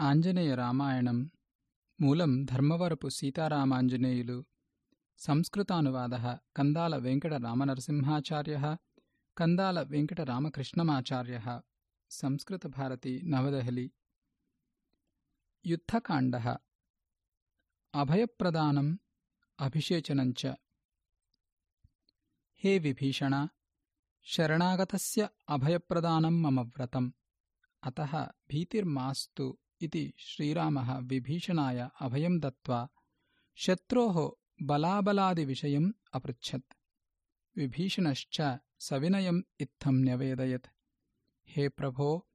ఆంజనేయ మూలం ధర్మవరపు సీతారామాంజనేయులు సంస్కృతానువాద కందాల వెంకట రామనరసింహాచార్య కందాల వెంకట రామకృష్ణమాచార్య సంస్కృత భారతి నవదహలి యుద్ధకాండ అభయప్రదానం అభిషేచనంచ హే విభీషణ శరణాగతస్య అభయప్రదానం మమ వ్రతం అతః భీతిర్మాస్తు इति श्रीरामः विभीषणाय अभयं दत्त्वा शत्रोः बलाबलादिविषयम् अपृच्छत्। विभीषणश्च सविनयम् इत्थं न्यवेदयत्। हे प्रभो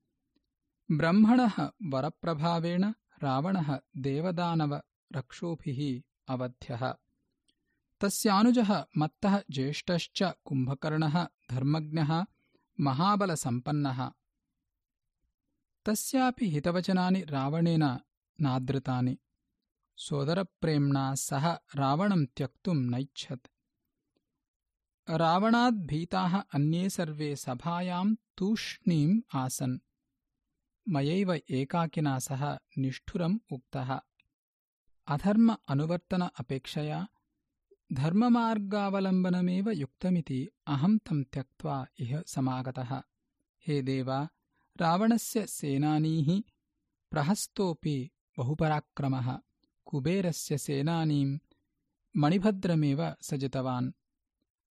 ब्रह्मणः वरप्रभावेण रावणः देवदानवरक्षोभिः अवध्यः। तस्यानुजः मत्तः ज्येष्ठश्च कुम्भकर्णः धर्मज्ञः महाबलसम्पन्नः तस्यापि हितवचनानि रावणेन नादृतानि। सोदरप्रेम्णा सह रावणं त्यक्तुं नैच्छत्। रावणाद्भीताः अन्ये सर्वे सभायां तूष्णीम् आसन्। मयैव एकाकिना सह निष्ठुरम् उक्तः। अधर्म अनुवर्तन अपेक्षया धर्ममार्गावलम्बनमेव युक्तमिति अहं तं त्यक्त्वा इह समागतः। हे देव रावणस्य सेनानीः प्रहस्तोऽपि बहुपराक्रमः। कुबेरस्य सेनानीं मणिभद्रमेव स जितवान्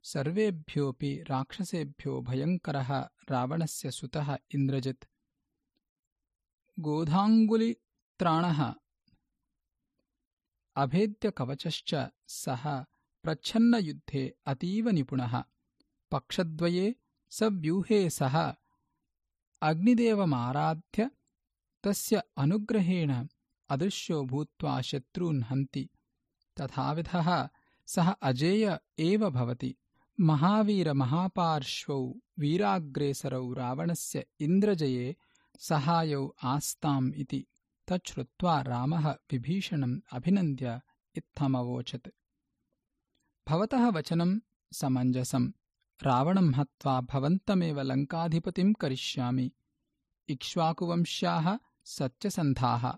सर्वेभ्योऽपि राक्षसेभ्यो भयङ्करः रावणस्य सुतः इन्द्रजित्। गोधाङ्गुलित्राणः अभेद्यकवचश्च सः प्रच्छन्नयुद्धे अतीव निपुणः। पक्षद्वये सव्यूहे सः अग्निदेवमाराध्य तस्य अनुग्रहेण अदृश्यो भूत्वा शत्रून् हन्ति। तथाविधः सः अजेय एव भवति। महावीरमहापार्श्वौ वीराग्रेसरौ रावणस्य इन्द्रजये सहायौ आस्ताम् इति तच्छ्रुत्वा रामः विभीषणम् अभिनन्द्य इत्थमवोचत्। भवतः वचनं समञ्जसम् रावणं हत्वा भवन्तमेव लङ्काधिपतिं करिष्यामि। इक्ष्वाकुवंश्याः सत्यसन्धाः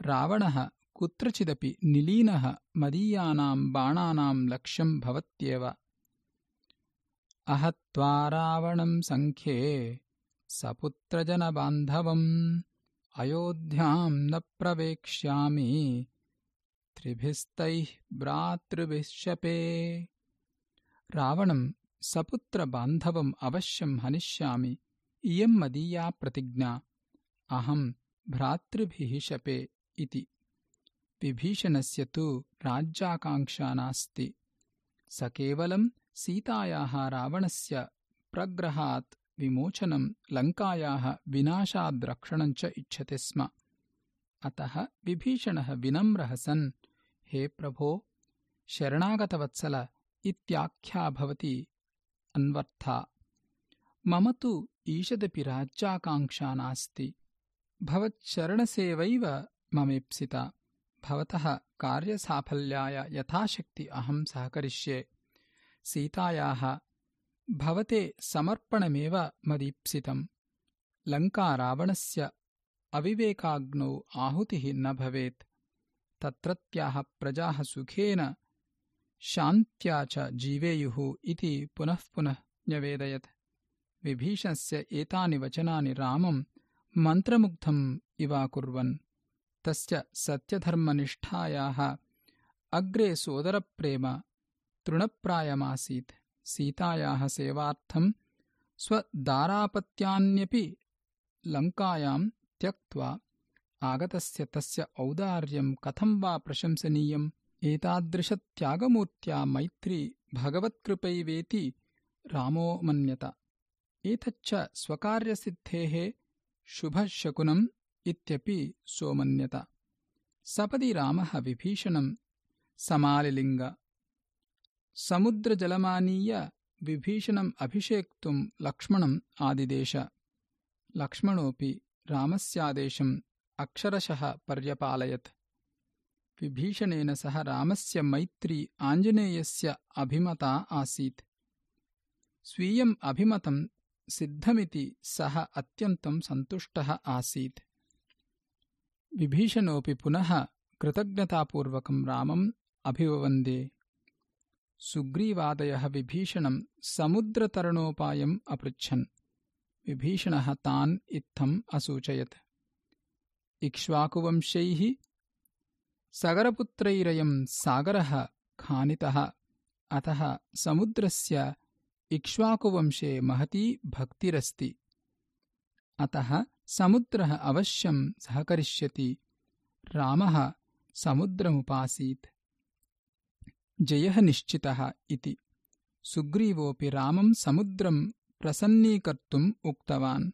रावणः कुत्रचिदपि निलीनः मदीयानां बाणानां लक्ष्यं भवत्येव। अहत्वा रावणं सङ्ख्ये सपुत्रजनबान्धवम् अयोध्यां न प्रवेक्ष्यामि। त्रिभिस्तैः भ्रातृभिः रावणं सपुत्रबान्धवम् अवश्यं हनिष्यामि। इयं मदीया प्रतिज्ञा। अहं भ्रातृभिः शपे इति। विभीषणस्य तु राज्याकाङ्क्षा नास्ति। स केवलं सीतायाः रावणस्य प्रग्रहात् विमोचनं लङ्कायाः विनाशाद्रक्षणञ्च इच्छति स्म। अतः विभीषणः विनम्रः सन् हे प्रभो शरणागतवत्सल इत्याख्या भवति अन्वर्था मम तु ईषदपि राज्याकाङ्क्षा नास्ति। भवच्छरणसेवैव ममेप्सिता। भवतः कार्यसाफल्याय यथाशक्ति अहं सहकरिष्ये। सीतायाः भवते समर्पणमेव मदीप्सितम्। लङ्कारावणस्य अविवेकाग्नौ आहुतिः न भवेत्। तत्रत्याः प्रजाः सुखेन शान्त्या च जीवेयुः इति पुनः पुनः न्यवेदयत्। विभीषणस्य एतानि वचनानि रामं मन्त्रमुग्धम् इवाकुर्वन्। तस्य सत्यधर्मनिष्ठायाः अग्रे सोदरप्रेम तृणप्रायमासीत्। सीतायाः सेवार्थं स्वदारापत्यान्यपि लङ्कायां त्यक्त्वा आगतस्य तस्य औदार्यं कथं वा प्रशंसनीयम् एतादृशत्यागमूर्त्या मैत्री भगवत्कृपैवेति रामो मन्यत। एतच्च स्वकार्यसिद्धेः शुभशकुनम् इत्यपि सोमन्यत। सपदि रामः विभीषणं समालिलिङ्ग। समुद्रजलमानीय विभीषणम् अभिषेक्तुं लक्ष्मणम् आदिदेश। लक्ष्मणोऽपि रामस्यादेशम् अक्षरशः पर्यपालयत् विभीषणेन सह रामस्य मैत्री आञ्जनेयस्य अभिमता आसीत्। स्वीयम् अभिमतं सिद्धमिति सः अत्यन्तं सन्तुष्टः आसीत्। विभीषणोऽपि पुनः कृतज्ञतापूर्वकं रामम् अभिववन्दे। सुग्रीवादयः विभीषणं समुद्रतरणोपायम् अपृच्छन्। विभीषणः तान् इत्थम् असूचयत्। इक्ष्वाकुवंशैः सगरपुत्रैरयं सागरः खानितः। अतः समुद्रस्य इक्ष्वाकुवंशे महती भक्तिरस्ति। अतः समुद्रः अवश्यं सहकरिष्यति। रामः समुद्रमुपासीत्। जयः निश्चितः इति। सुग्रीवोऽपि रामं समुद्रं प्रसन्नीकर्तुम् उक्तवान्।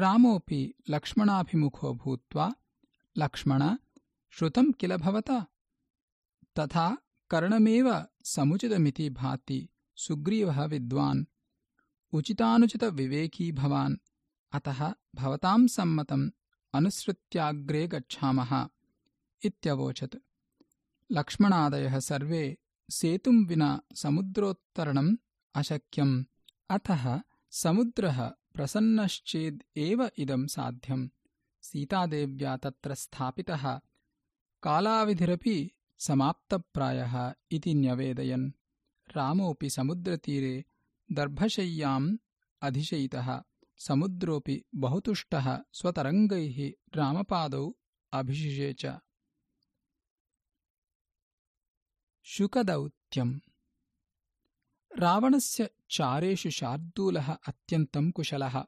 रामोऽपि लक्ष्मणाभिमुखो भूत्वा लक्ष्मण श्रुतं किल भवता? तथा कर्णमेव समुचितमिति भाति सुग्रीवः विद्वान्। उचितानुचितविवेकी भवान्। अतः भवतां सम्मतम् अनुसृत्याग्रे गच्छामः इत्यवोचत्। लक्ष्मणादयः सर्वे सेतुं विना समुद्रोत्तरणम् अशक्यम्। अतः समुद्रः प्रसन्नश्चेद् एव इदं साध्यम्। सीतादेव्या तत्र स्थापितः कालाविधिरपि समाप्तप्रायः इति न्यवेदयन्। रामोऽपि समुद्रतीरे दर्भशय्याम् अधिशयितः समुद्रोऽपि बहुतुष्टः स्वतरङ्गैः रामपादौ अभिषिषे च। शुकदौत्यम्। रावणस्य चारेषु शार्दूलः अत्यन्तम् कुशलः।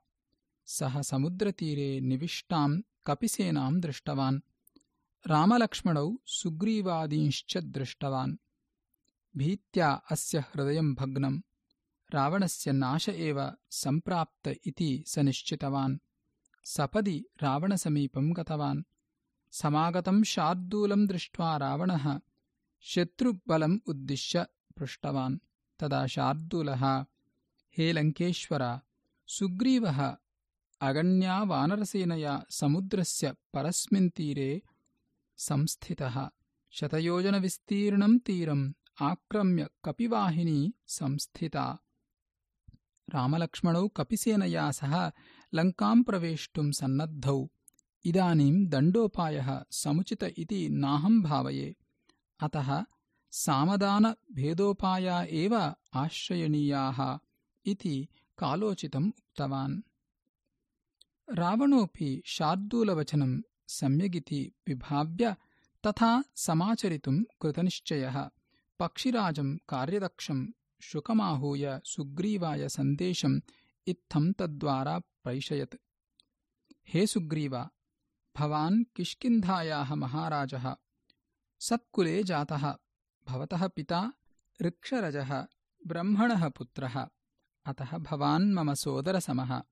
सः समुद्रतीरे निविष्टाम् कपिसेनाम् दृष्टवान् रामलक्ष्मणौ सुग्रीवादींश्च दृष्टवान्। भीत्या अस्य हृदयम् भग्नम् रावणस्य नाश एव सम्प्राप्त इति स निश्चितवान्। सपदि रावणसमीपम् गतवान्। समागतम् शार्दूलम् दृष्ट्वा रावणः शत्रुबलम् उद्दिश्य पृष्टवान्। तदा शार्दूलः हे लङ्केश्वर सुग्रीवः अगण्या वानरसेनया समुद्रस्य परस्मिन् तीरे संस्थितः। शतयोजनविस्तीर्णम् तीरम् आक्रम्य कपिवाहिनी संस्थिता। रामलक्ष्मणौ कपिसेनया सह लङ्काम् प्रवेष्टुम् सन्नद्धौ। इदानीम् दण्डोपायः समुचित इति नाहम् भावये। अतः सामदानभेदोपाया एव आश्रयणीयाः इति कालोचितम् उक्तवान्। रावणोऽपि शार्दूलवचनं सम्यगिति विभाव्य तथा समाचरितुम् कृतनिश्चयः। पक्षिराजम् कार्यदक्षम् शुकमाहूय सुग्रीवाय सन्देशम् इत्थम् तद्वारा प्रैषयत्। हे सुग्रीव भवान् किष्किन्धायाः महाराजः सत्कुले जातः भवतः पिता ऋक्षरजः ब्रह्मणः पुत्रः अतः भवान् मम सोदरसमः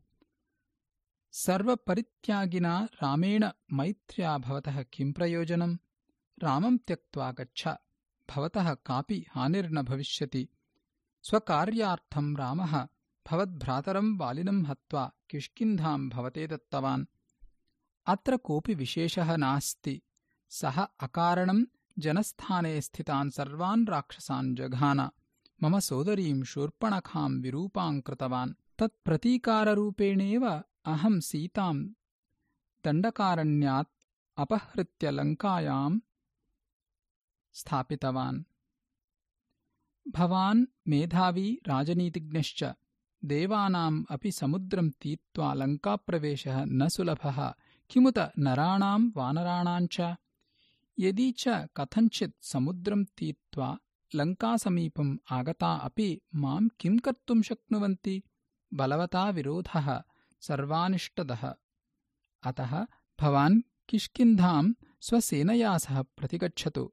सर्वपरित्यागिना रामेण मैत्र्या भवतः किम् प्रयोजनम् रामम् त्यक्त्वा गच्छ। भवतः कापि हानिर्न भविष्यति। स्वकार्यार्थम् रामः भवद्भ्रातरम् वालिनम् हत्वा किष्किन्धाम् भवते दत्तवान्। अत्र कोऽपि विशेषः नास्ति। सः अकारणम् जनस्थाने स्थितान् सर्वान् राक्षसान् जघान। मम सोदरीम् शूर्पणखाम् विरूपाम् कृतवान् तत्प्रतीकाररूपेणेव अहम् सीताम् दण्डकारण्यात् अपहृत्य लङ्कायाम् स्थापितवान्। भवान् मेधावी राजनीतिज्ञश्च देवानाम् अपि समुद्रम् तीत्वा लङ्काप्रवेशः न सुलभः। किमुत नराणाम् वानराणाम् च? यदि च कथञ्चित् समुद्रम् तीत्वा लङ्कासमीपम् आगता अपि माम् किम् कर्तुम् शक्नुवन्ति? बलवता विरोधः सर्वानिष्टदः। अतः भवान् किष्किन्धाम् स्वसेनया सह प्रतिगच्छतु।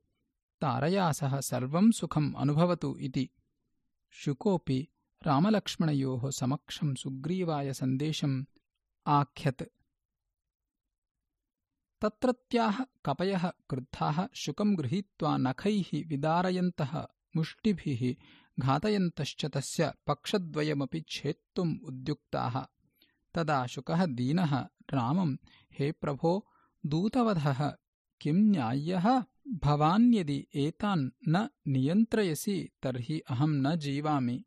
तारया सह सर्वम् सुखम् अनुभवतु इति। शुकोऽपि रामलक्ष्मणयोः समक्षम् सुग्रीवाय सन्देशम् आख्यत्। तत्रत्याः कपयः क्रुद्धाः शुकम् गृहीत्वा नखैः विदारयन्तः मुष्टिभिः घातयन्तश्च तस्य पक्षद्वयमपि छेत्तुम् उद्युक्ताः तदा शुकः दीनः। रामम् हे प्रभो दूतवधः किम् न्याय्यः? भवान् यदि एतान् न नियन्त्रयसि तर्हि अहम् न जीवामि।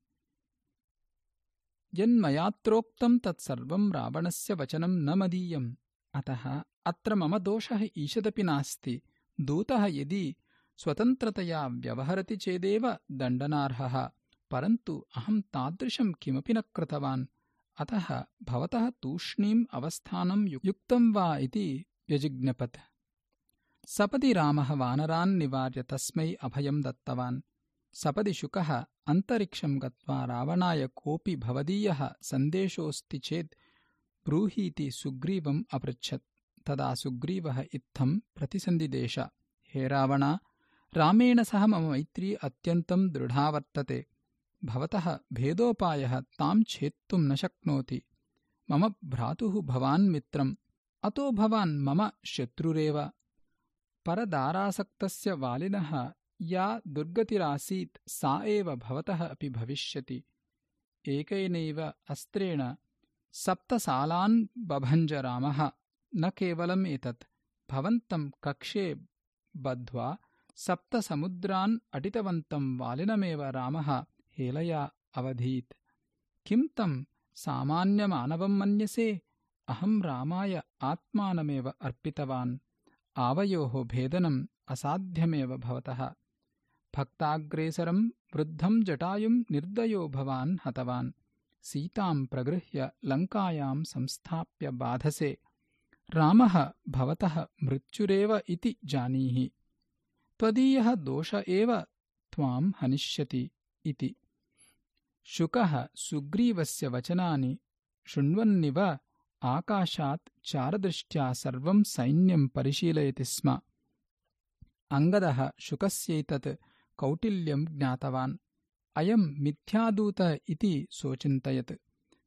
यन्मयात्रोक्तम् तत्सर्वम् रावणस्य वचनम् न मदीयम्। अतः अत्र मम दोषः ईषदपि नास्ति। दूतः यदि स्वतन्त्रतया व्यवहरति चेदेव दण्डनार्हः परन्तु अहं तादृशं किमपि न कृतवान् अतः भवतः तूष्णीम् अवस्थानं युक्तं वा इति व्यजिज्ञपत्। सपदि रामः वानरान् निवार्य तस्मै अभयं दत्तवान्। सपदि शुकः अन्तरिक्षं गत्वा रावणाय कोऽपि भवदीयः सन्देशोऽस्ति चेत् ब्रूहीति सुग्रीवम् अपृच्छत्। तदा सुग्रीवः इत्थं प्रतिसन्दिदेश हे रावण रामेण सह मम मैत्री अत्यन्तं दृढा वर्तते भवतः भेदोपायः तां छेत्तुं न शक्नोति। मम भ्रातुः भवान् मित्रम् अतो भवान् मम शत्रुरेव। परदारासक्तस्य वालिनः या दुर्गतिरासीत् सा एव भवतः अपि भविष्यति। एकेनैव अस्त्रेण सप्तसालान् बभञ्ज रामः न केवलम् एतत् भवन्तं कक्षे बद्ध्वा सप्तसमुद्रान् अटितवन्तं वालिनमेव रामः हेलया अवधीत्। किं तं सामान्यमानवं मन्यसे? अहं रामाय आत्मानमेव अर्पितवान्। आवयोः भेदनम् असाध्यमेव भवतः। भक्ताग्रेसरं वृद्धं जटायुं निर्दयो भवान् हतवान्। सीतां प्रगृह्य लङ्कायां संस्थाप्य बाधसे। रामः भवतः मृत्युरेव इति जानीहि। त्वदीयः दोष एव त्वां हनिष्यति इति शुकः सुग्रीवस्य वचनानि शृण्वन्निव आकाशात् चारदृष्ट्या सर्वं सैन्यं परिशीलयति स्म। अङ्गदः शुकस्यैतत् कौटिल्यं ज्ञातवान्। अयं मिथ्यादूत इति सोचिन्तयत्।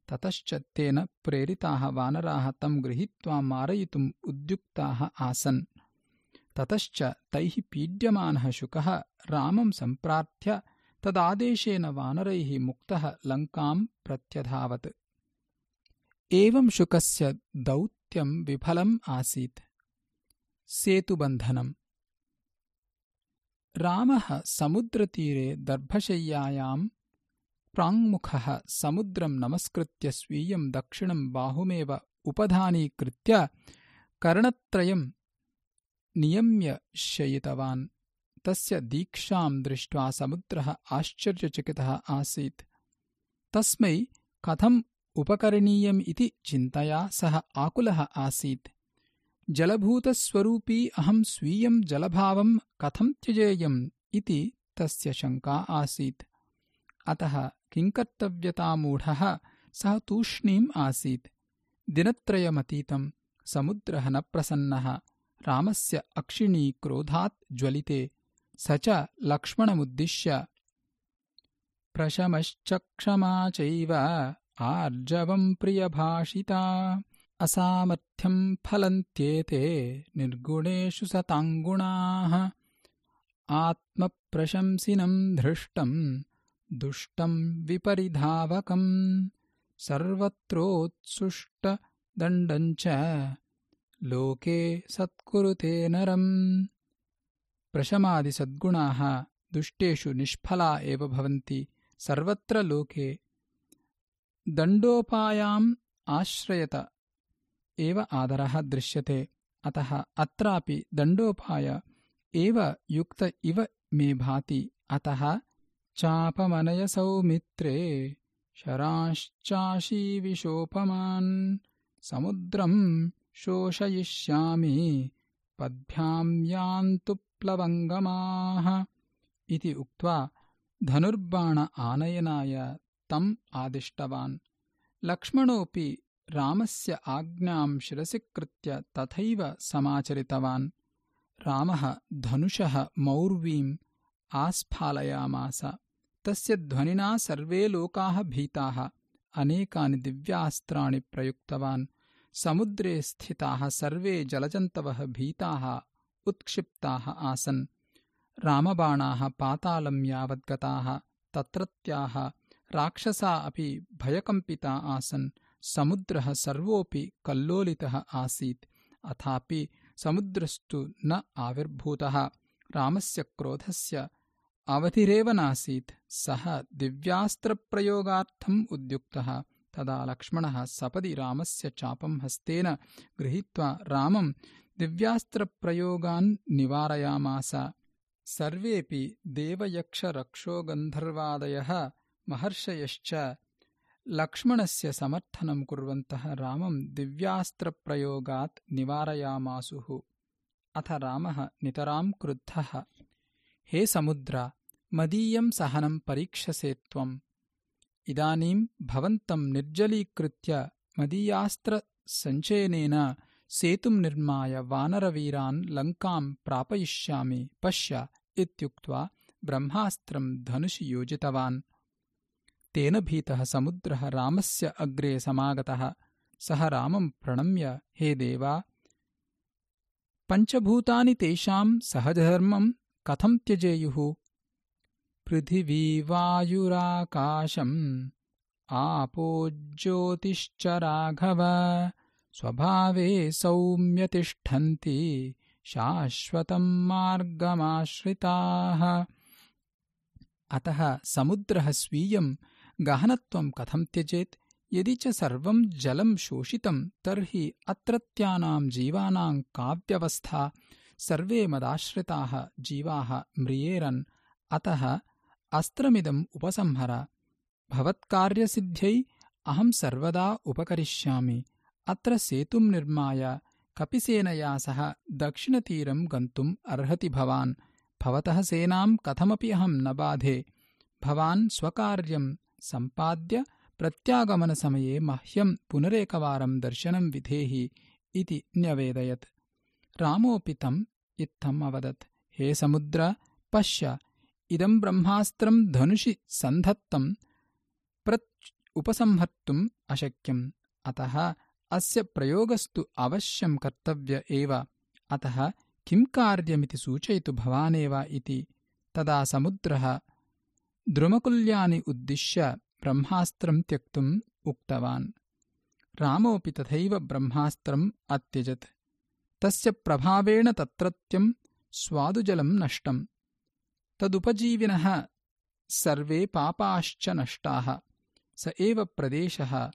ततश्च तेन प्रेरिताः वानराः तं गृहीत्वा मारयितुम् उद्युक्ताः आसन्। ततश्च तैः पीड्यमानः शुकः रामं सम्प्रार्थ्य तदादेशेन वानरैः मुक्तः लङ्कां प्रत्यधावत्। एवं शुकस्य दौत्यं विफलम् आसीत्। सेतुबन्धनम्। रामः समुद्रतीरे दर्भशय्यायां प्राङ्मुखः समुद्रं नमस्कृत्य स्वीयं दक्षिणं बाहुमेव उपधानीकृत्य कर्णत्रयं नियम्य शयितवान् तस्य दीक्षां दृष्ट्वा समुद्रः आश्चर्यचकितः आसीत्। तस्मै कथम् उपकरणीयम् इति चिन्तया सः आकुलः आसीत्। जलभूतस्वरूपी अहं स्वीयं जलभावं कथं त्यजेयम् इति तस्य शङ्का आसीत्। अतः किङ्कर्तव्यतामूढः सः तूष्णीम् आसीत्। दिनत्रयमतीतं समुद्रः न प्रसन्नः। रामस्य अक्षिणी क्रोधात् ज्वलिते स च लक्ष्मणमुद्दिश्य। प्रशमश्चक्षमा चैव आर्जवं प्रियभाषिता। असामर्थ्यं फलन्त्येते निर्गुणेषु सताङ्गुणाः। आत्मप्रशंसिनं धृष्टं दुष्टं विपरिधावकम्। सर्वत्रोत्सुष्टदण्डञ्च लोके सत्कुरुते नरम् प्रशमादिसद्गुणाः दुष्टेषु निष्फला एव भवन्ति सर्वत्र लोके। दण्डोपायाम् आश्रयत एव आदरः दृश्यते। अतः अत्रापि दण्डोपाय एव युक्त इव मे भाति। अतः चापमनयसौमित्रे शराश्चाशीविशोपमान् समुद्रं शोषयिष्यामि। पद्भ्यां यान्तु प्लवङ्गमाः इति उक्त्वा धनुर्बाण आनयनाय तम् आदिष्टवान्। लक्ष्मणोऽपि रामस्य आज्ञां शिरसि कृत्य तथैव समाचरितवान्। रामः धनुषः मौर्वीम् आस्फालयामास। तस्य ध्वनिना सर्वे लोकाः भीताः। अनेकानि दिव्यास्त्राणि प्रयुक्तवान्। समुद्रे स्थिताः सर्वे जलजन्तवः भीताः उत्क्षिप्ताः आसन्। रामबाणाः पातालं यावद्गताः तत्रत्याः राक्षसा अपि भयकम्पिता आसन्। समुद्रः सर्वोऽपि कल्लोलितः आसीत्। अथापि समुद्रस्तु न आविर्भूतः। रामस्य क्रोधस्य अवधिरेव नासीत्। सः दिव्यास्त्रप्रयोगार्थम् उद्युक्तः। तदा लक्ष्मणः सपदि रामस्य चापं हस्तेन गृहीत्वा रामं दिव्यास्त्रप्रयोगान् निवारयामास। सर्वेऽपि देवयक्षरक्षोगन्धर्वादयः महर्षयश्च लक्ष्मणस्य समर्थनं कुर्वन्तः रामं दिव्यास्त्रप्रयोगात् निवारयामासुः। अथ रामः नितरां क्रुद्धः। हे समुद्र मदीयं सहनं परीक्षसे त्वम्। इदानीं भवन्तं निर्जलीकृत्य मदीयास्त्रसञ्चयनेन सेतुं निर्माय वानरवीरान् लङ्कां प्रापयिष्यामि पश्य इत्युक्त्वा ब्रह्मास्त्रं धनुषि योजितवान्। तेन भीतः समुद्रः रामस्य अग्रे समागतः। सः रामं प्रणम्य हे देवा पञ्चभूतानि तेषां सहधर्मं कथं त्यजेयुः? पृथिवीवायुराकाशम् ज्योतिश्च राघव स्वभावे सौम्यतिष्ठन्ति शाश्वतं मार्गमाश्रिताः। अतः समुद्रः स्वीयं गहनत्वं कथं त्यजेत्? यदि च सर्वं जलं शोषितं तर्हि अत्रत्यानां जीवानां काव्यवस्था सर्वे मदाश्रिताः जीवाः म्रियेरन्। अतः अस्त्रमिदम् उपसंहर। भवत्कार्यसिद्ध्यै अहं सर्वदा उपकरिष्यामि अत्र सेतुं निर्माय कपिसेनया सह दक्षिणतीरं गन्तुम् अर्हति भवान्। भवतः सेनां कथमपि अहं न बाधे। भवान् स्वकार्यं सम्पाद्य प्रत्यागमनसमये मह्यं पुनरेकवारं दर्शनं विधेहि इति न्यवेदयत्। रामोऽपि तम् इत्थम् अवदत्। हे समुद्र पश्य। इदं ब्रह्मास्त्रं धनुषि सन्धत्तं प्रच् उपसंहर्तुम् अशक्यम्। अतः अस्य प्रयोगस्तु अवश्यं कर्तव्य एव। अतः किं कार्यमिति सूचयतु भवानेव इति। तदा समुद्रः द्रुमकुल्यानि उद्दिश्य ब्रह्मास्त्रं त्यक्तुम् उक्तवान्। रामोऽपि तथैव ब्रह्मास्त्रम् अत्यजत्। तस्य प्रभावेण तत्रत्यं स्वादुजलं नष्टम्। तदुपजीविनः सर्वे पापाश्च नष्टाः। स एव प्रदेशः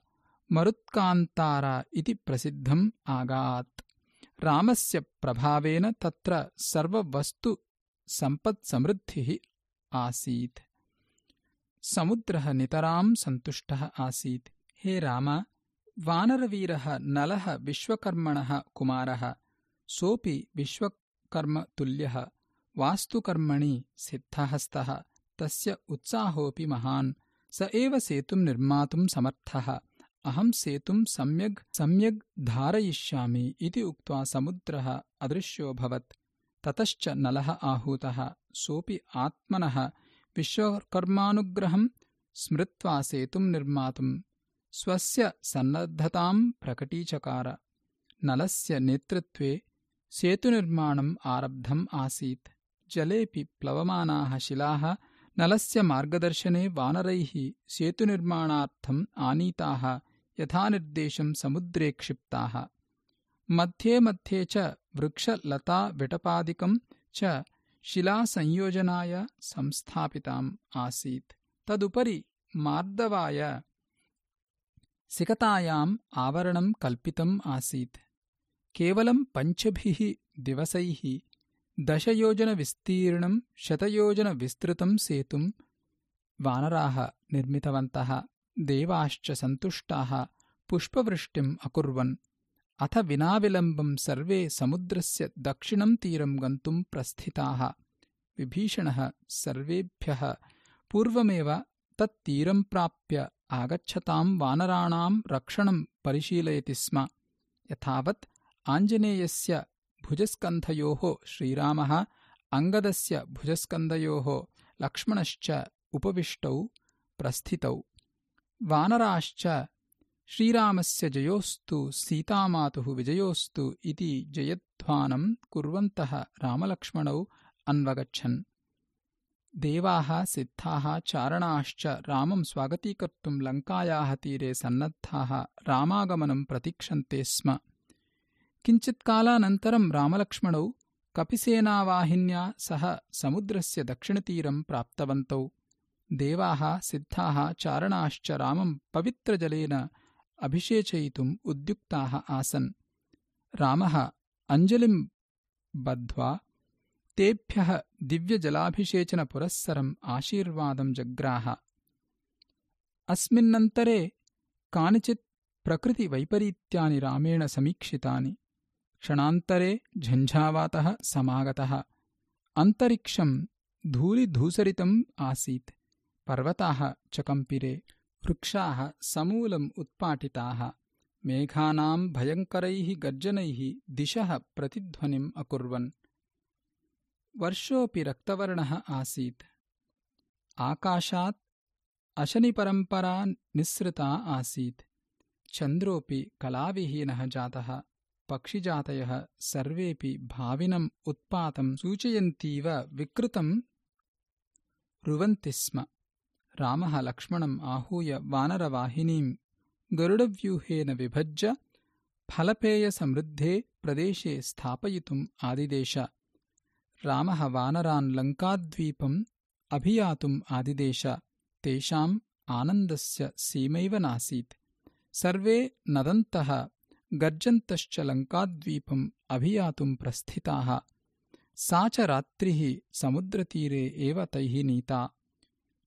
मरुत्कान्तारा इति प्रसिद्धम् आगात्। रामस्य प्रभावेन तत्र सर्ववस्तु सम्पत्समृद्धिः आसीत्। समुद्रः नितरां सन्तुष्टः आसीत्। हे राम वानरवीरः नलः विश्वकर्मणः कुमारः सोऽपि विश्वकर्मतुल्यः वास्तुकर्मणि सिद्धहस्तः तस्य उत्साहोऽपि महान् स एव सेतुं निर्मातुं समर्थः अहं सेतुं सम्यग् सम्यग् धारयिष्यामि इति उक्त्वा समुद्रः अदृश्योऽभवत् ततश्च नलः आहूतः। सोऽपि आत्मनः विश्वकर्मानुग्रहं स्मृत्वा सेतुं निर्मातुं स्वस्य सन्नद्धतां प्रकटीचकार। नलस्य नेतृत्वे सेतुनिर्माणम् आरब्धम् आसीत्। जलेऽपि प्लवमानाः शिलाः नलस्य मार्गदर्शने वानरैः सेतुनिर्माणार्थम् आनीताः यथानिर्देशं समुद्रे क्षिप्ताः। मध्ये मध्ये च वृक्षलताविटपादिकं च शिलासंयोजनाय संस्थापिताम् आसीत्। तदुपरि मार्दवाय सिकतायाम् आवरणं कल्पितम् आसीत्। केवलं पञ्चभिः दिवसैः दशयोजनविस्तीर्णं शतयोजनविस्तृतं सेतुं वानराः निर्मितवन्तः देवाश्च सन्तुष्टाः पुष्पवृष्टिम् अकुर्वन्। अथ विनाविलम्बं सर्वे समुद्रस्य दक्षिणं तीरं गन्तुं प्रस्थिताः। विभीषणः सर्वेभ्यः पूर्वमेव तत्तीरं प्राप्य आगच्छतां वानराणां रक्षणं परिशीलयति स्म। यथावत् आञ्जनेयस्य भुजस्कन्धयोः श्रीरामः अङ्गदस्य भुजस्कन्धयोः लक्ष्मणश्च उपविष्टौ प्रस्थितौ वानराश्च श्रीरामस्य जयोस्तु सीतामातुः विजयोस्तु इति जयध्वानं कुर्वन्तः रामलक्ष्मणौ अन्वगच्छन्। देवाः सिद्धाः चारणाश्च रामं स्वागतीकर्तुं लङ्कायाः तीरे सन्नद्धाः रामागमनं प्रतीक्षन्ते स्म। किञ्चित्कालानन्तरं रामलक्ष्मणौ कपिसेनावाहिन्या सह समुद्रस्य दक्षिणतीरं प्राप्तवन्तौ देवाः सिद्धाः चारणाश्च रामं पवित्रजलेन अभिषेचयितुम् उद्युक्ताः आसन्। रामः अञ्जलिम् बद्ध्वा तेभ्यः दिव्यजलाभिषेचनपुरःसरम् आशीर्वादं जग्राह। अस्मिन्नन्तरे कानिचित् प्रकृतिवैपरीत्यानि रामेण समीक्षितानि। क्षणान्तरे झञ्झावातः समागतः। अन्तरिक्षम् धूलिधूसरितम् आसीत् पर्वताः च कम्पिरे वृक्षाः समूलम् उत्पाटिताः मेघानाम् भयङ्करैः गर्जनैः दिशः प्रतिध्वनिम् अकुर्वन्। वर्षोऽपि रक्तवर्णः आसीत्। आकाशात् अशनिपरम्परा निःसृता आसीत्। चन्द्रोऽपि कलाविहीनः जातः पक्षिजातयः सर्वेऽपि भाविनम् उत्पातं सूचयन्तीव विकृतम् रुवन्ति स्म रामः लक्ष्मणम् आहूय वानरवाहिनीम् गरुडव्यूहेन विभज्य फलपेयसमृद्धे प्रदेशे स्थापयितुम् आदिदेश। रामः वानरान् लङ्काद्वीपम् अभियातुम् आदिदेश। तेषाम् आनन्दस्य सीमैव नासीत्। सर्वे नदन्तः गर्जन्तश्च लङ्काद्वीपम् अभियातुम् प्रस्थिताः। सा च रात्रिः समुद्रतीरे एव तैः नीता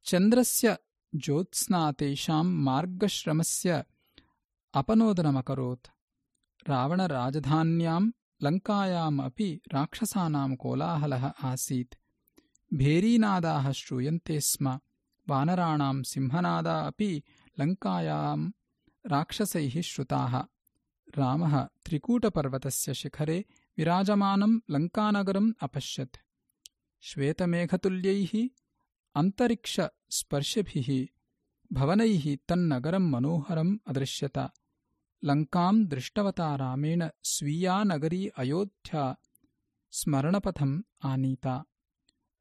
चन्द्रस्य ज्योत्स्ना तेषाम् मार्गश्रमस्य अपनोदनमकरोत्। रावणराजधान्याम् लङ्कायाम् अपि राक्षसानाम् कोलाहलः आसीत्। भेरीनादाः श्रूयन्ते स्म। वानराणाम् सिंहनादा अपि लङ्कायाम् राक्षसैः श्रुताः। रामः त्रिकूटपर्वतस्य शिखरे विराजमानम् लङ्कानगरम् अपश्यत्। श्वेतमेघतुल्यैः अन्तरिक्षस्पर्शिभिः भवनैः तन्नगरम् मनोहरम् अदृश्यत। लङ्काम् दृष्टवता रामेण स्वीया नगरी अयोध्या स्मरणपथम् आनीता।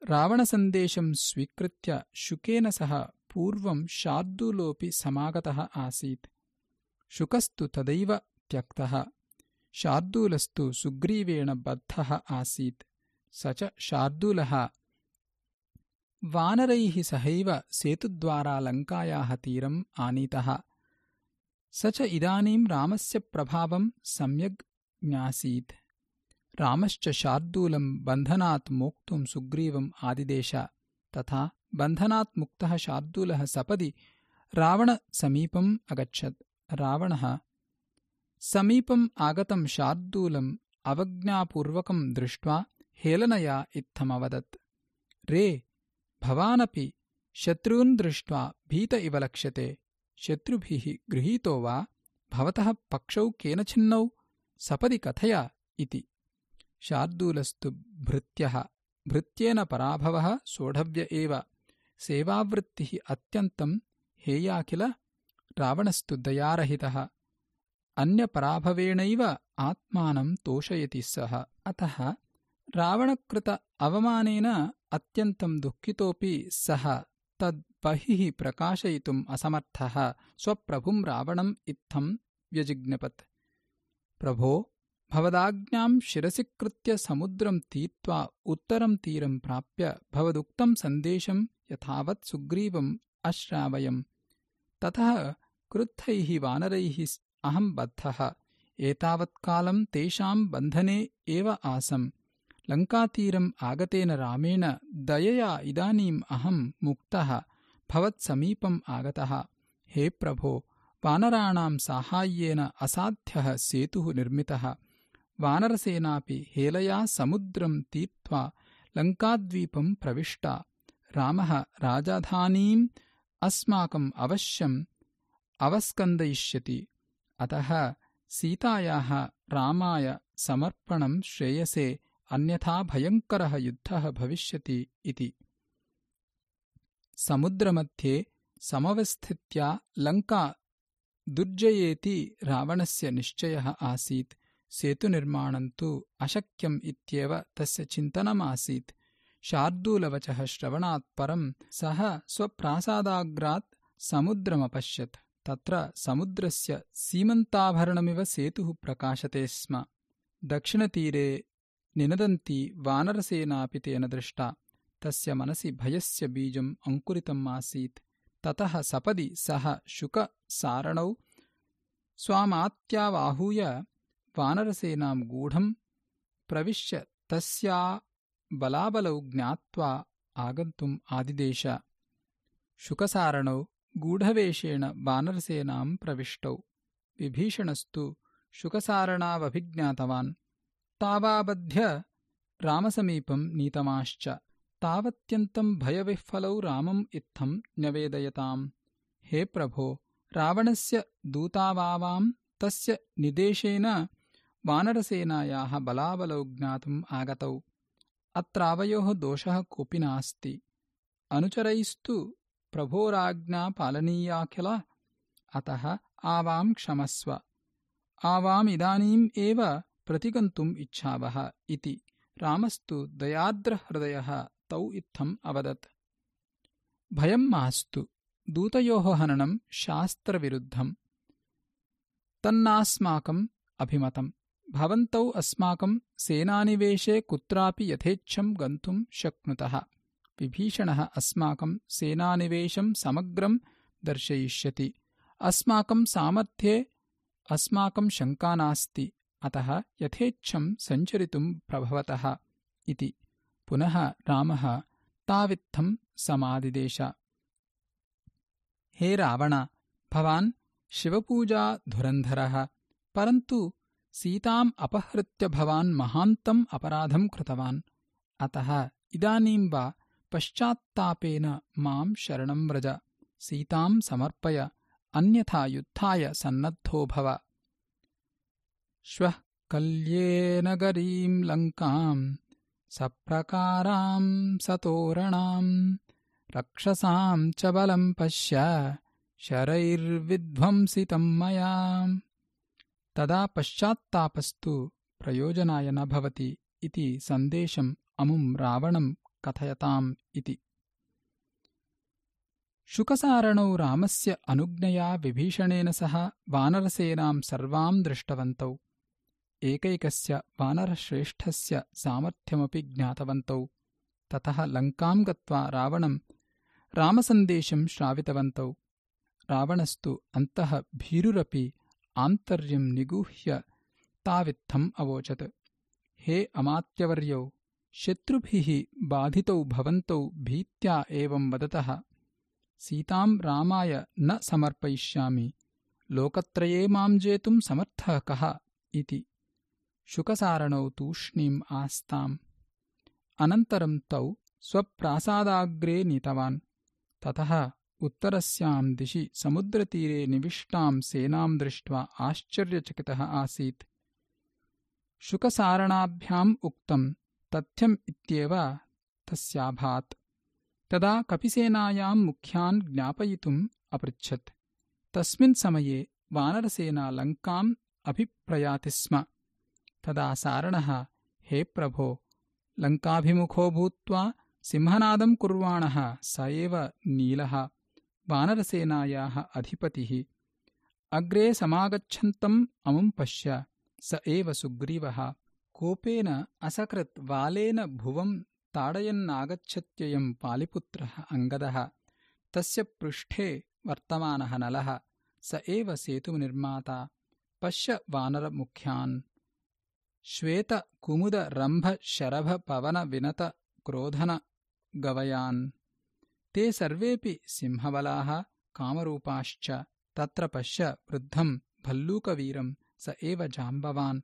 रावणसन्देशम् स्वीकृत्य शुकेन सह पूर्वम् शार्दूलोऽपि समागतः आसीत्। शुकस्तु तदैव त्यक्तः। शार्दूलस्तु सुग्रीवेण बद्धः आसीत्। स च शार्दूलः वानरैः सहैव सेतुद्वारा लङ्कायाः तीरम् आनीतः। स च इदानीम् रामस्य प्रभावम् सम्यग् ज्ञासीत्। रामश्च शार्दूलम् बन्धनात् मोक्तुम् सुग्रीवम् आदिदेश तथा बन्धनात् मुक्तः शार्दूलः सपदि रावणसमीपम् अगच्छत्। रावणः समीपम् आगतम् शार्दूलम् अवज्ञापूर्वकम् दृष्ट्वा हेलनया इत्थमवदत्। रे भवानपि शत्रून् दृष्ट्वा भीत इव लक्ष्यते। शत्रुभिः गृहीतो वा? भवतः पक्षौ केन छिन्नौ? सपदि कथय इति। शार्दूलस्तु भृत्यः। भृत्येन पराभवः सोढव्य एव। सेवावृत्तिः अत्यन्तम् हेया किल? रावणस्तु दयारहितः। अन्यपराभवेणैव आत्मानम् तोषयति सः। अतः रावणकृत अवमानेन अत्यन्तम् दुःखितोऽपि सः तद् बहिः प्रकाशयितुम् असमर्थः। स्वप्रभुम् रावणम् इत्थम् व्यजिज्ञपत्। प्रभो भवदाज्ञाम् शिरसि कृत्य समुद्रम् तीर्त्वा उत्तरम् तीरम् प्राप्य भवदुक्तम् सन्देशम् यथावत् सुग्रीवम् अश्रावयम्। ततः क्रुद्धैः वानरैः अहम् बद्धः। एतावत्कालम् तेषाम् बन्धने एव आसम् लङ्कातीरम् आगतेन रामेण दयया इदानीम् अहम् मुक्तः भवत्समीपम् आगतः। हे प्रभो वानराणाम् साहाय्येन असाध्यः सेतुः निर्मितः। वानरसेनापि हेलया समुद्रम् तीर्त्वा लङ्काद्वीपम् प्रविष्टा। रामः राजधानीम् अस्माकम् अवश्यम् अवस्कन्दयिष्यति। अतः सीतायाः रामाय समर्पणम् श्रेयसे अन्यथा भयङ्करः युद्धः भविष्यति इति। समुद्रमध्ये समवस्थित्या लङ्का दुर्जयेति रावणस्य निश्चयः आसीत्। सेतुनिर्माणम् तु अशक्यम् इत्येव तस्य चिन्तनमासीत् शार्दूलवचः श्रवणात् परम् सः स्वप्रासादाग्रात् समुद्रमपश्यत् तत्र समुद्रस्य सीमन्ताभरणमिव सेतुः प्रकाशते स्म। दक्षिणतीरे निनदन्ती वानरसेनापि तेन दृष्टा। तस्य मनसि भयस्य बीजम् अङ्कुरितम् आसीत्। ततः सपदि सः शुकसारणौ स्वामात्यावाहूय वानरसेनां गूढम् प्रविश्य तस्या बलाबलौ ज्ञात्वा आगन्तुम् आदिदेश। शुकसारणौ गूढवेषेण वानरसेनाम् प्रविष्टौ। विभीषणस्तु शुकसारणावभिज्ञातवान् तावाबध्य रामसमीपम् नीतमाश्च। तावत्यन्तम् भयविह्वलौ रामम् इत्थम् न्यवेदयताम्। हे प्रभो रावणस्य दूतावावाम् तस्य निदेशेन वानरसेनायाः बलाबलौ ज्ञातुम् आगतौ। अत्रावयोः दोषः कोऽपि नास्ति। अनुचरैस्तु प्रभोराज्ञा पालनीया किल? अतः आवाम् क्षमस्व। आवामिदानीम् एव प्रतिगन्तुम् इच्छावः इति। रामस्तु दयाद्रहृदयः तौ इत्थम् अवदत्। भयम् मास्तु। दूतयोः हननम् शास्त्रविरुद्धम्। तन्नास्माकम् अभिमतम्। भवन्तौ अस्माकम् सेनानिवेशे कुत्रापि यथेच्छम् गन्तुम् शक्नुतः। विभीषणः अस्माकम् सेनानिवेशम् समग्रम् दर्शयिष्यति। अस्माकम् सामर्थ्ये अस्माकम् शङ्का नास्ति अतः यथेच्छम् सञ्चरितुम् प्रभवतः इति। पुनः रामः तावित्थम् समादिदेश हे रावण भवान् शिवपूजाधुरन्धरः परन्तु सीताम् अपहृत्य भवान् महान्तम् अपराधम् कृतवान्। अतः इदानीम् वा पश्चात्तापेन माम् शरणम् व्रज। सीताम् समर्पय अन्यथा युद्धाय सन्नद्धो भव श्वः कल्येनगरीम् लङ्काम् सप्रकाराम् सतोरणाम् रक्षसाम् च बलम् पश्य शरैर्विध्वंसितम् मया। तदा पश्चात्तापस्तु प्रयोजनाय न भवति इति सन्देशम् अमुम् रावणम् कथयताम् इति। शुकसारणौ रामस्य अनुज्ञया विभीषणेन सह वानरसेनाम् सर्वाम् दृष्टवन्तौ एकैकस्य वानरश्रेष्ठस्य सामर्थ्यमपि ज्ञातवन्तौ। ततः लङ्काम् गत्वा रावणम् रामसन्देशम् श्रावितवन्तौ। रावणस्तु अन्तः भीरुरपि आन्तर्यम् निगूह्य तावित्थम् अवोचत्। हे अमात्यवर्यौ शत्रुभिः बाधितौ भवन्तौ भीत्या एवम् वदतः सीताम् रामाय न समर्पयिष्यामि। लोकत्रये माम् जेतुम् समर्थः कः इति शुकसारणौ तूष्णीम् आस्ताम्। अनन्तरम् तौ स्वप्रासादाग्रे नीतवान्। ततः उत्तरस्याम् दिशि समुद्रतीरे निविष्टाम् सेनाम् दृष्ट्वा आश्चर्यचकितः आसीत्। शुकसारणाभ्याम् उक्तम् तथ्यम् इत्येव तस्याभात्। तदा कपिसेनायाम् मुख्यान् ज्ञापयितुम् अपृच्छत्। तस्मिन् समये वानरसेना लङ्काम् अभिप्रयाति स्म तदा सारणः हे प्रभो लङ्काभिमुखो भूत्वा सिंहनादम् कुर्वाणः स एव नीलः वानरसेनायाः अधिपतिः। अग्रे समागच्छन्तम् अमुम् पश्य स एव सुग्रीवः। कोपेन असकृत् वालेन भुवम् ताडयन्नागच्छत्ययम् पालिपुत्रः अङ्गदः। तस्य पृष्ठे वर्तमानः नलः। स एव सेतुनिर्माता। पश्य वानरमुख्यान् श्वेतकुमुदरम्भशरभपवनविनतक्रोधनगवयान् ते सर्वेऽपि सिंहबलाः कामरूपाश्च तत्र पश्य वृद्धम् भल्लूकवीरम् स एव जाम्बवान्।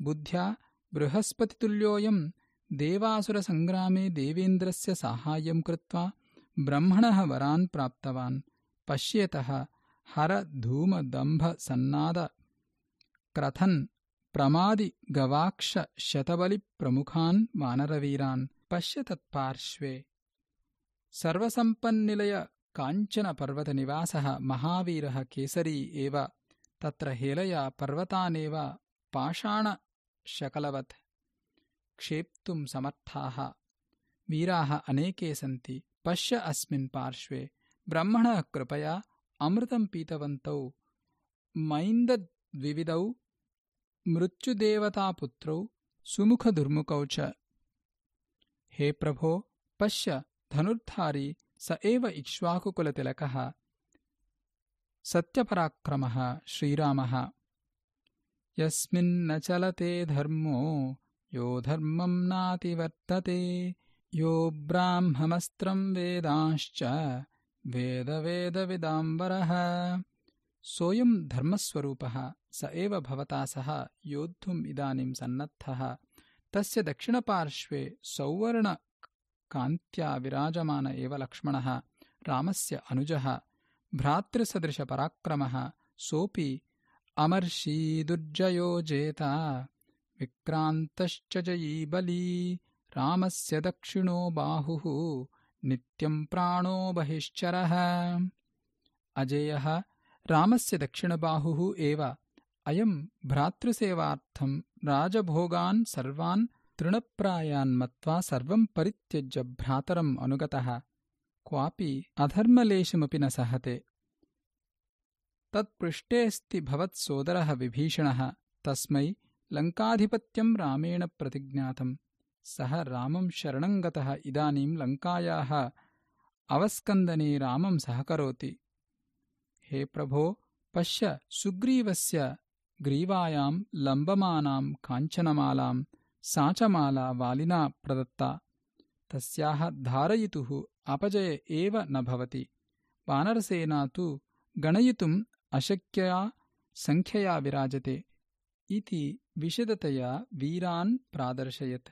बुद्ध्या बृहस्पतितुल्योऽयम् देवासुरसङ्ग्रामे देवेन्द्रस्य साहाय्यम् कृत्वा ब्रह्मणः वरान् प्राप्तवान्। पश्येतः हरधूमदम्भसन्नादक्रथन् प्रमादिगवाक्षशतबलिप्रमुखान् वानरवीरान् पश्य तत्पार्श्वे। सर्वसम्पन्निलय काञ्चनपर्वतनिवासः महावीरः केसरी एव तत्र हेलया पर्वतानेव पाषाण शकलवत् क्षेप्तुम् समर्थाः। वीराः अनेके सन्ति। पश्य अस्मिन् पार्श्वे। ब्रह्मणः कृपया अमृतम् पीतवन्तौ। मैन्दद्विविधौ मृत्युदेवतापुत्रौ सुमुखदुर्मुखौ च। हे प्रभो पश्य धनुर्धारी स एव इक्ष्वाकुकुलतिलकः। सत्यपराक्रमः श्रीरामः। यस्मिन्न चलते धर्मो यो धर्मम् नातिवर्तते यो ब्राह्ममस्त्रम् वेदांश्च वेदवेदविदाम्बरः। सोऽयम् धर्मस्वरूपः स एव भवता सह योद्धुम् इदानीम् सन्नद्धः। तस्य दक्षिणपार्श्वे सौवर्णकान्त्या विराजमान एव लक्ष्मणः रामस्य अनुजः भ्रातृसदृशपराक्रमः सोऽपि अमर्षीदुर्जयो जेता विक्रान्तश्च जयी बली रामस्य दक्षिणो बाहुः नित्यम् प्राणो बहिश्चरः। अजेयः रामस्य दक्षिणबाहुः एव अयम् भ्रातृसेवार्थम् राजभोगान् सर्वान् तृणप्रायान् मत्वा सर्वम् परित्यज्य भ्रातरम् अनुगतः। क्वापि अधर्मलेशमपि न सहते। तत्पृष्टेऽस्ति भवत्सोदरः विभीषणः। तस्मै लङ्काधिपत्यम् रामेण प्रतिज्ञातम्। सः रामम् शरणम् गतः इदानीम् लङ्कायाः अवस्कन्दने रामम् सहकरोति। हे प्रभो पश्य सुग्रीवस्य ग्रीवायाम् लम्बमानाम् काञ्चनमालाम् सा च माला वालिना प्रदत्ता। तस्याः धारयितुः अपजय एव न भवति। वानरसेना तु गणयितुम् अशक्यया सङ्ख्यया विराजते इति विशदतया वीरान् प्रादर्शयत्।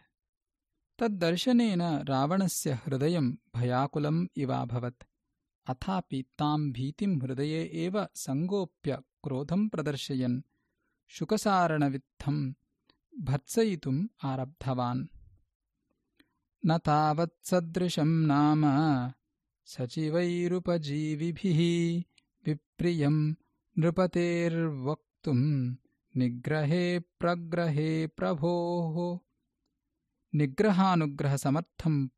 तद्दर्शनेन रावणस्य हृदयम् भयाकुलम् इवाभवत् अथापि ताम् भीतिम् हृदये एव सङ्गोप्य क्रोधम् प्रदर्शयन् शुकसारणवित्थम् भर्त्सयितुम् आरब्धवान्। न तावत्सदृशम् नाम सचिवैरुपजीविभिः विप्रियम् नृपतेर्वक्तुम् निग्रहे प्रग्रहे प्रभोः। निग्रहानुग्रहसमर्थम्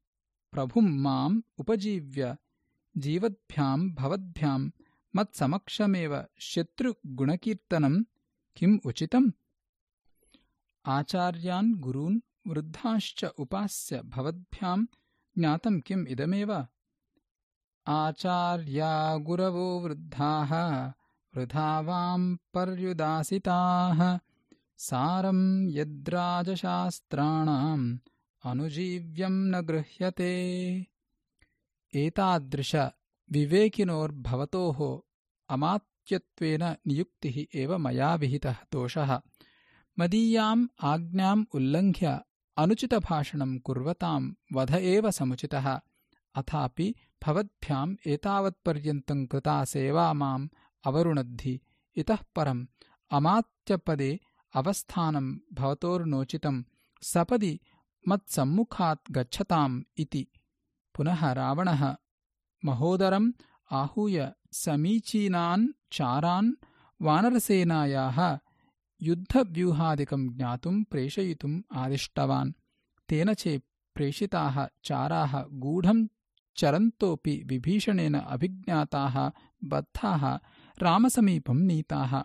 प्रभुम् माम् उपजीव्य जीवद्भ्याम् भवद्भ्याम् मत्समक्षमेव शत्रुगुणकीर्तनम् किम् उचितम्? आचार्यान् गुरून् वृद्धाश्च उपास्य भवद्भ्याम् ज्ञातम् किम् इदमेव? आचार्या गुरवो वृद्धाः वृथा वाम् पर्युदासिताः सारम् यद्राजशास्त्राणाम् अनुजीव्यम् न गृह्यते। एतादृशविवेकिनोर्भवतोः अमात्यत्वेन नियुक्तिः एव मया विहितः दोषः। मदीयाम् आज्ञाम् उल्लङ्घ्य अनुचितभाषणम् कुर्वताम् वध एव समुचितः। अथापि भवद्भ्याम् एतावत्पर्यन्तम् कृता सेवा माम् अवरुणद्धि। इतः परम् अमात्यपदे अवस्थानम् भवतोर्नोचितम् सपदि मत्सम्मुखात् गच्छताम् इति। पुनः रावणः महोदरम् आहूय समीचीनान् चारान् वानरसेनायाः युद्धव्यूहादिकम् ज्ञातुम् प्रेषयितुम् आदिष्टवान्। तेन चे प्रेषिताः चाराः गूढम् चरन्तोऽपि विभीषणेन अभिज्ञाताः बद्धाः रामसमीपम् नीताः।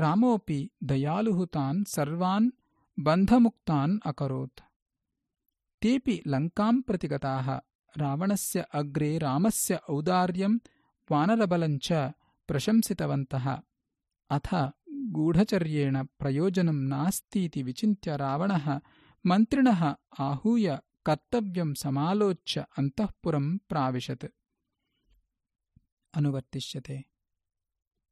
रामोऽपि दयालुः तान् सर्वान् बन्धमुक्तान् अकरोत्। तेऽपि लङ्काम् प्रति गताः। रावणस्य अग्रे रामस्य औदार्यम् वानरबलम् च प्रशंसितवन्तः। अथ गूढचर्येण प्रयोजनम् नास्तीति विचिन्त्य रावणः मन्त्रिणः आहूय कर्तव्यम् समालोच्य अन्तःपुरम् प्राविशत्। अनुवर्तिष्यते